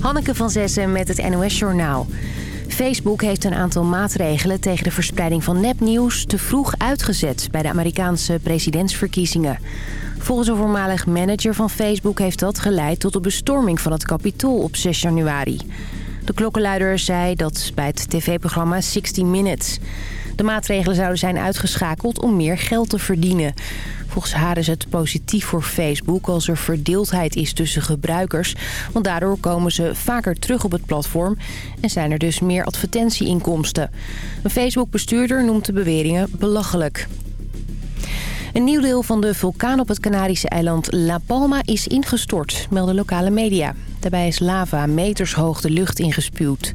Hanneke van Zessen met het NOS Journaal. Facebook heeft een aantal maatregelen tegen de verspreiding van nepnieuws... te vroeg uitgezet bij de Amerikaanse presidentsverkiezingen. Volgens een voormalig manager van Facebook heeft dat geleid... tot de bestorming van het Capitool op 6 januari. De klokkenluider zei dat bij het tv-programma 60 Minutes... De maatregelen zouden zijn uitgeschakeld om meer geld te verdienen. Volgens haar is het positief voor Facebook als er verdeeldheid is tussen gebruikers. Want daardoor komen ze vaker terug op het platform en zijn er dus meer advertentieinkomsten. Een Facebook-bestuurder noemt de beweringen belachelijk. Een nieuw deel van de vulkaan op het Canarische eiland La Palma is ingestort, melden lokale media. Daarbij is lava meters hoog de lucht ingespuwd.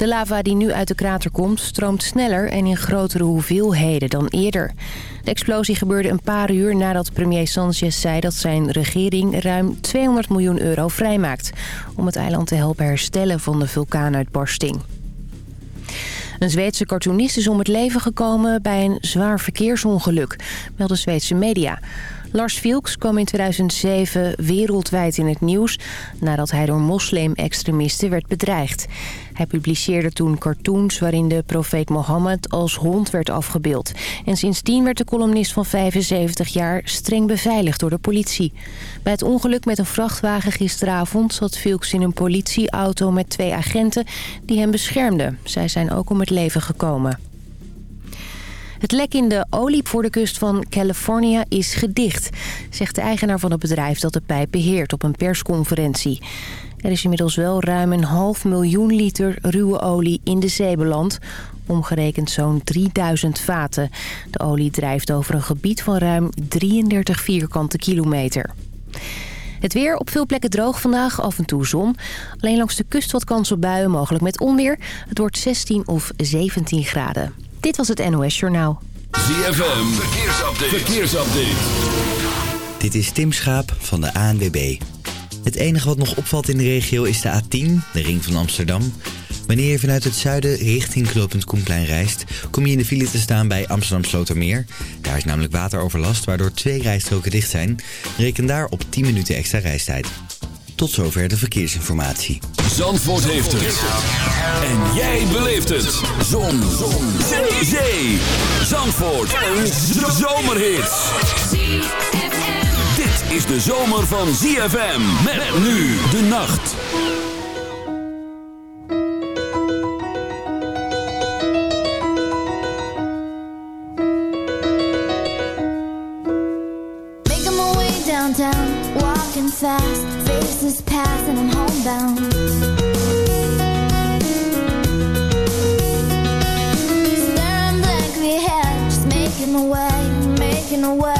De lava die nu uit de krater komt stroomt sneller en in grotere hoeveelheden dan eerder. De explosie gebeurde een paar uur nadat premier Sanchez zei dat zijn regering ruim 200 miljoen euro vrijmaakt... om het eiland te helpen herstellen van de vulkaanuitbarsting. Een Zweedse cartoonist is om het leven gekomen bij een zwaar verkeersongeluk, melden Zweedse media. Lars Vilks kwam in 2007 wereldwijd in het nieuws nadat hij door moslim-extremisten werd bedreigd. Hij publiceerde toen cartoons waarin de profeet Mohammed als hond werd afgebeeld. En sindsdien werd de columnist van 75 jaar streng beveiligd door de politie. Bij het ongeluk met een vrachtwagen gisteravond zat Vilks in een politieauto met twee agenten die hem beschermden. Zij zijn ook om het leven gekomen. Het lek in de olie voor de kust van California is gedicht, zegt de eigenaar van het bedrijf dat de pijp beheert op een persconferentie. Er is inmiddels wel ruim een half miljoen liter ruwe olie in de zee beland, omgerekend zo'n 3000 vaten. De olie drijft over een gebied van ruim 33 vierkante kilometer. Het weer op veel plekken droog vandaag, af en toe zon. Alleen langs de kust wat kans op buien, mogelijk met onweer. Het wordt 16 of 17 graden. Dit was het NOS Journaal. ZFM, verkeersupdate. verkeersupdate. Dit is Tim Schaap van de ANWB. Het enige wat nog opvalt in de regio is de A10, de ring van Amsterdam. Wanneer je vanuit het zuiden richting knooppunt Koenplein reist... kom je in de file te staan bij Amsterdam Slotermeer. Daar is namelijk wateroverlast, waardoor twee rijstroken dicht zijn. Reken daar op 10 minuten extra reistijd. Tot zover de verkeersinformatie. Zandvoort heeft het. En jij beleeft het. Zon. Zon. Zee. Zandvoort. Een zomerhit. Is de zomer van ZFM. Met nu de nacht. Making my way downtown, walking fast, faces pass and I'm homebound. Staring blankly ahead, just making my way, making my way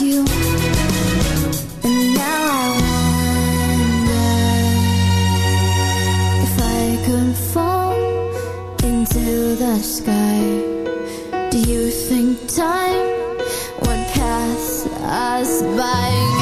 you. And now I wonder if I could fall into the sky. Do you think time would pass us by?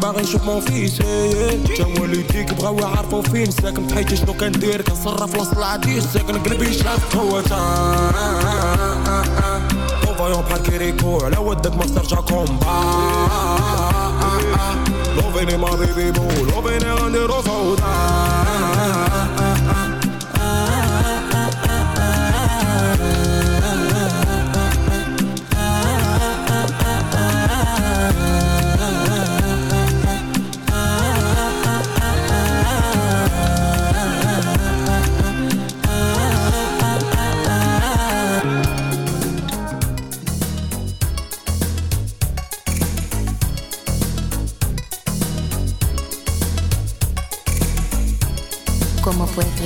باغي نشوف ما فيش إيه، إيه. جا والديك بغاو يعرفوا فين ساكن في شنو كندير كنصرف وسط العديد. ساكن قلبي شاف. قوة فايون بحال كيريكو. على ودك ما ترجع كومبا. لوفيني ما بيبي بو لوفيني غنديرو فوضى.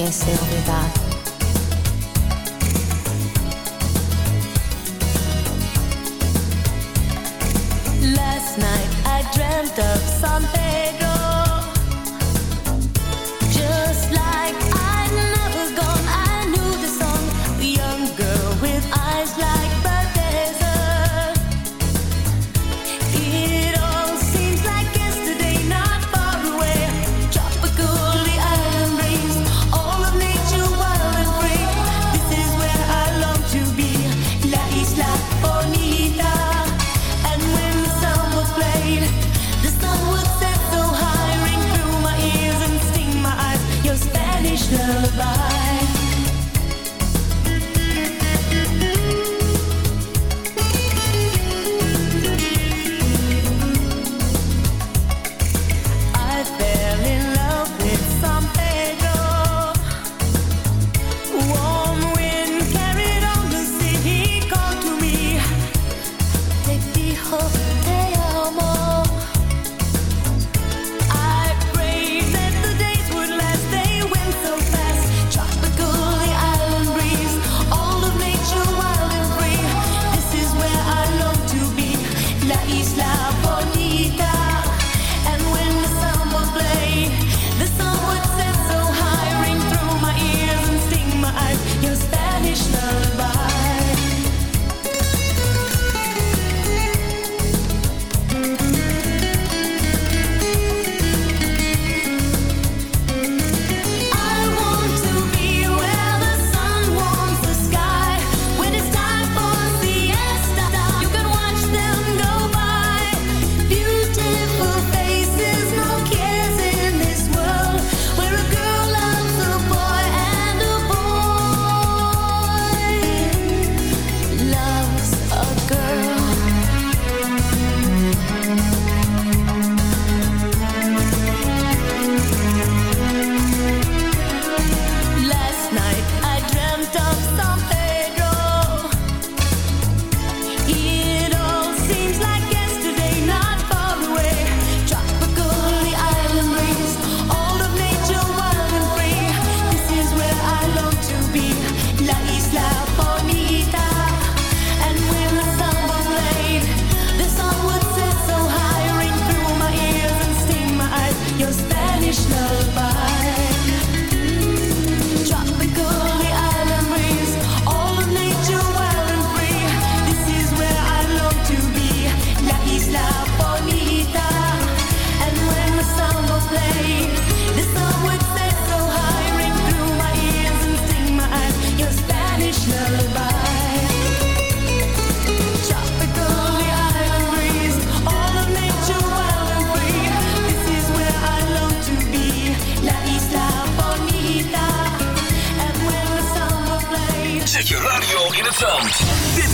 conhecer a.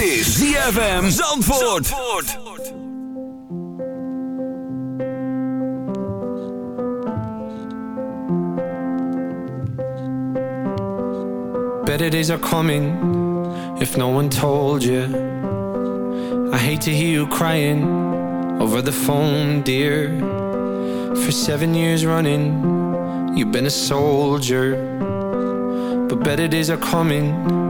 Is ZFM Zandvoort. Better days are coming if no one told you. I hate to hear you crying over the phone, dear. For seven years running, you've been a soldier. But better days are coming,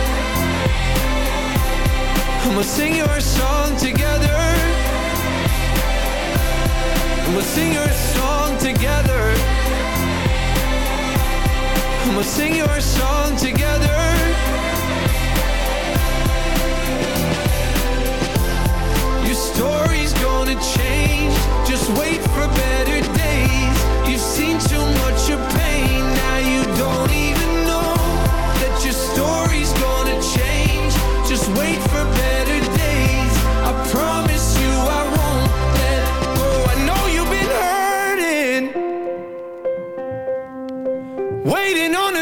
And we'll sing your song together. And we'll sing your song together. And we'll sing your song together. Your story's gonna change. Just wait for better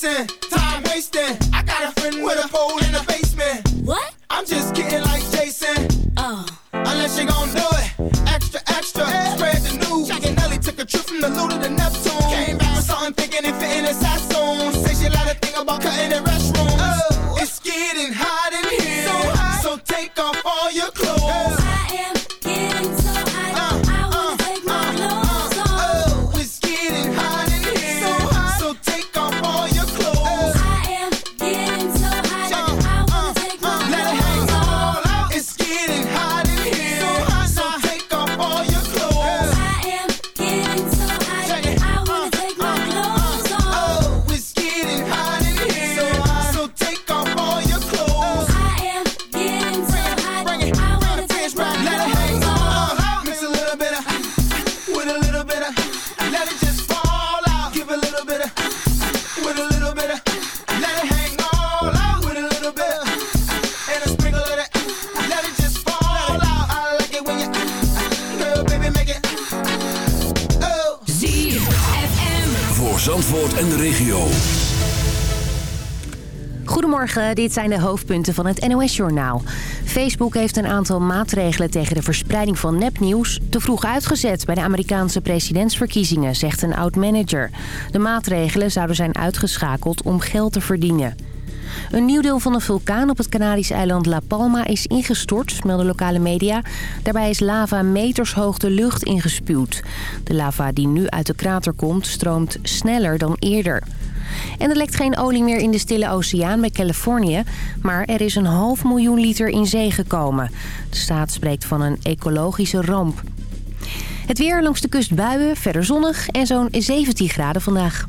time wasting. I got a friend with a pole in the basement. What? I'm just kidding, like Jason. Oh. Unless you gon' do dit zijn de hoofdpunten van het NOS-journaal. Facebook heeft een aantal maatregelen tegen de verspreiding van nepnieuws... te vroeg uitgezet bij de Amerikaanse presidentsverkiezingen, zegt een oud-manager. De maatregelen zouden zijn uitgeschakeld om geld te verdienen. Een nieuw deel van een vulkaan op het Canarische eiland La Palma is ingestort, melden lokale media. Daarbij is lava metershoog de lucht ingespuwd. De lava die nu uit de krater komt, stroomt sneller dan eerder. En er lekt geen olie meer in de Stille Oceaan bij Californië. Maar er is een half miljoen liter in zee gekomen. De staat spreekt van een ecologische ramp. Het weer langs de kust buien, verder zonnig en zo'n 17 graden vandaag.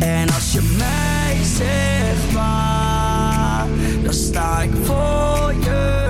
En als je mij zegt waar Dan sta ik voor je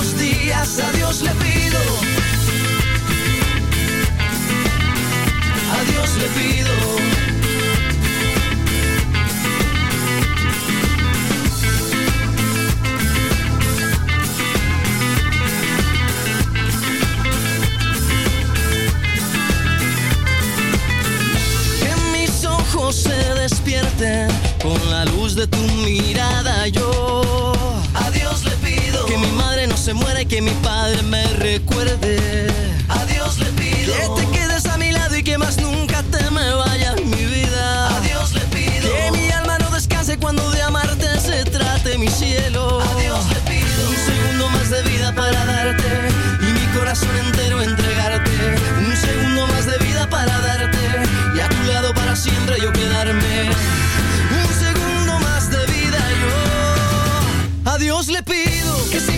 los días a Dios le pido. A Dios le pido. Que mis ojos se despierten con la luz de tu mirada. Yo se muera y que mi padre me recuerde. A le pido que te quedes a mi lado y que más nunca te me vaya mi vida. A le pido que mi alma no descanse cuando de amarte se trate mi cielo. A le pido un segundo más de vida para darte y mi corazón entero entregarte. Un segundo más de vida para darte y a tu lado para siempre yo quedarme.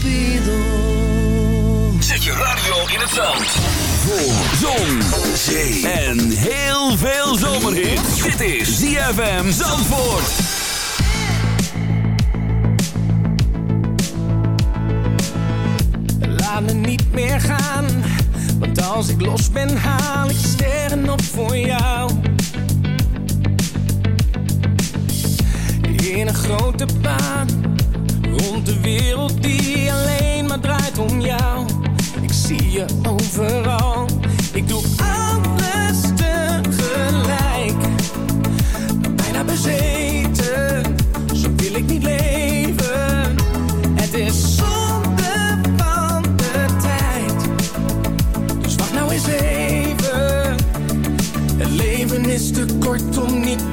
pido. Zet je radio in het zand. Voor zon, zee en heel veel zomerhit. Dit is ZFM Zandvoort. Laat me niet meer gaan, want als ik los ben haal ik sterren op voor jou. In een grote baan, rond de wereld die alleen maar draait om jou. Ik zie je overal, ik doe alles tegelijk. Bijna bezeten, zo wil ik niet leven. Het is zonde van de tijd. Dus wacht nou eens even. Het leven is te kort om niet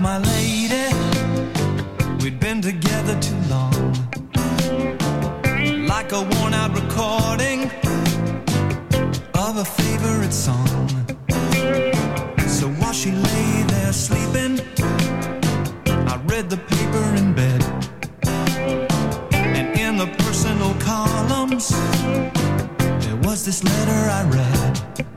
My lady. We'd been together too long. Like a worn out recording of a favorite song. So while she lay there sleeping, I read the paper in bed. And in the personal columns, there was this letter I read.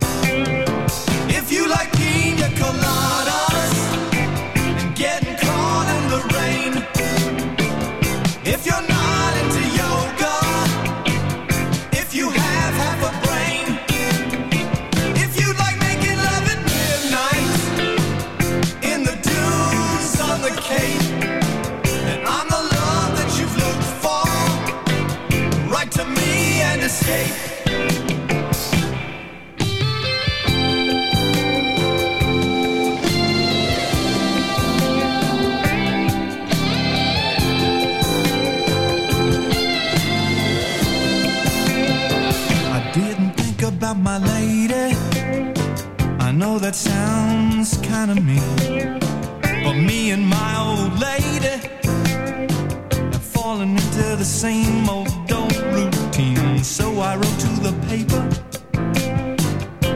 same old dull routine. So I wrote to the paper,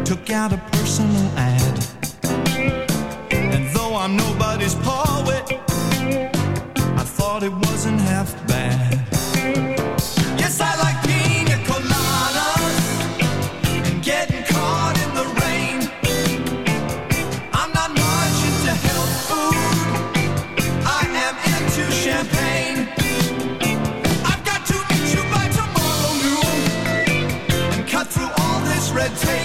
took out a personal ad. And though I'm nobody's Paul. the.